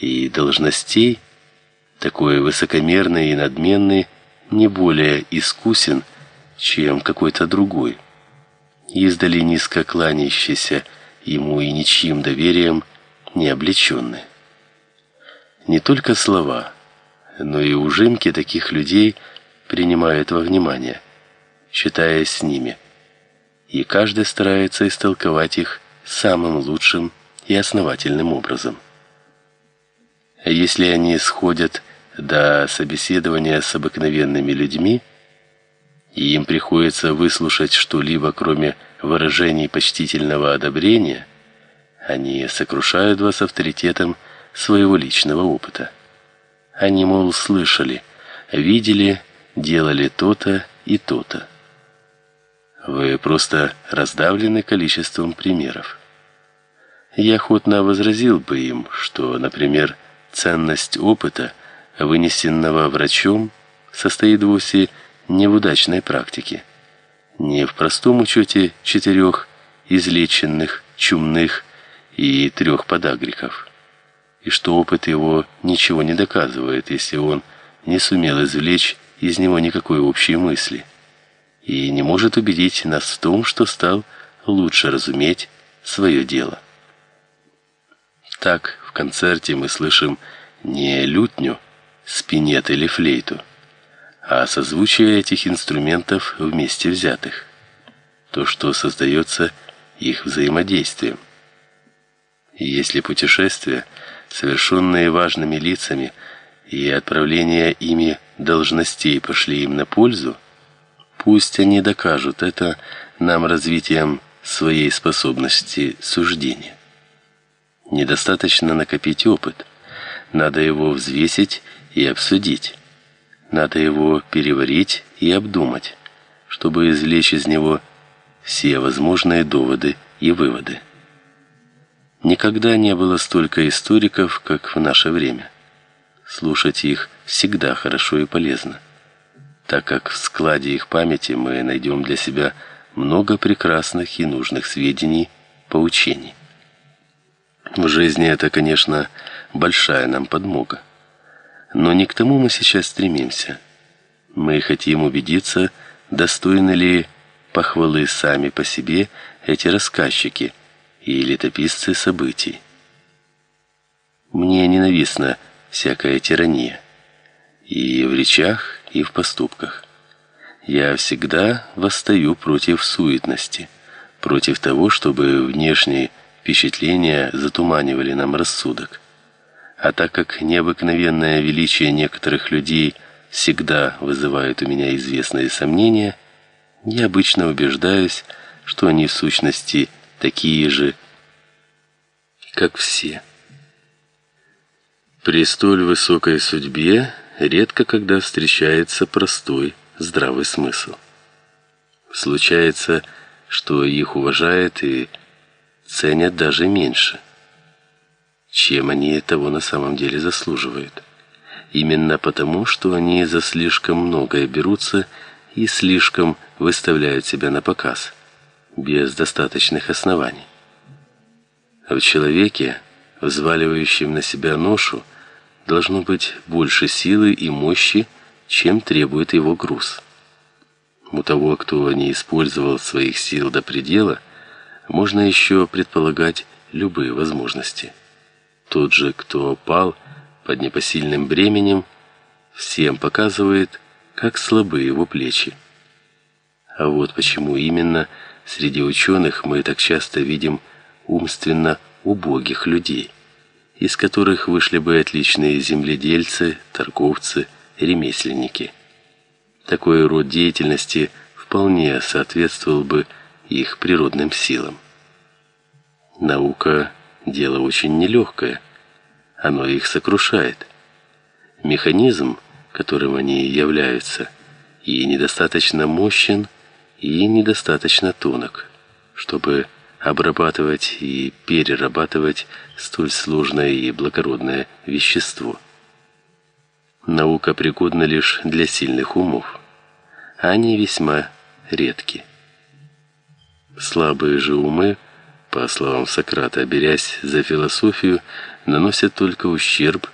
и должностей, такой высокомерный и надменный не более искусен, чем какой-то другой. Издали низко кланяющийся ему и ничьим доверием не облеченный. Не только слова, но и ужимки таких людей принимают во внимание, считаясь с ними, и каждый старается истолковать их самым лучшим и основательным образом. Если они сходят до собеседования с обыкновенными людьми, и им приходится выслушать что-либо, кроме выражений почтительного одобрения, они сокрушают вас авторитетом своего личного опыта. Они, мол, слышали, видели, делали то-то и то-то. Вы просто раздавлены количеством примеров. Я охотно возразил бы им, что, например, ценность опыта, вынесенного врачом, состоит вовсе не в удачной практике, не в простом учете четырех излеченных, чумных и трех подагриков, и что опыт его ничего не доказывает, если он не сумел извлечь из него никакой общей мысли и не может убедить нас в том, что стал лучше разуметь свое дело. Так, в концерте мы слышим не лютню, спинет или флейту, а созвучие этих инструментов вместе взятых. То, что создается их взаимодействием. И если путешествия, совершенные важными лицами, и отправление ими должностей пошли им на пользу, пусть они докажут это нам развитием своей способности суждения. Недостаточно накопить опыт, надо его взвесить и обсудить. Надо его переварить и обдумать, чтобы извлечь из него все возможные доводы и выводы. Никогда не было столько историков, как в наше время. Слушать их всегда хорошо и полезно, так как в складе их памяти мы найдем для себя много прекрасных и нужных сведений, поучений. В жизни это, конечно, большая нам подмога. Но не к тому мы сейчас стремимся. Мы хотим убедиться, достойны ли похвалы сами по себе эти рассказчики и летописцы событий. Мне ненавистна всякая тирания. И в речах, и в поступках. Я всегда восстаю против суетности, против того, чтобы внешние впечатления затуманивали нам рассудок. А так как необыкновенное величие некоторых людей всегда вызывает у меня известные сомнения, я обычно убеждаюсь, что они в сущности такие же, как все. При столь высокой судьбе редко когда встречается простой, здравый смысл. Случается, что их уважают и ценят даже меньше, чем они того на самом деле заслуживают. Именно потому, что они за слишком многое берутся и слишком выставляют себя на показ, без достаточных оснований. В человеке взваливающим на себя ношу, должно быть больше силы и мощи, чем требует его груз. У того, кто не использовал своих сил до предела, можно еще предполагать любые возможности. Тот же, кто пал под непосильным бременем, всем показывает, как слабы его плечи. А вот почему именно среди ученых мы так часто видим умственно убогих людей, из которых вышли бы отличные земледельцы, торговцы, ремесленники. Такой род деятельности вполне соответствовал бы их природным силам. Наука дело очень нелегкое, оно их сокрушает. Механизм, которым они являются, и недостаточно мощен, и недостаточно тонок, чтобы обрабатывать и перерабатывать столь сложное и благородное вещество. Наука пригодна лишь для сильных умов. Они весьма редки. Слабые же умы, по словам Сократа, берясь за философию, наносят только ущерб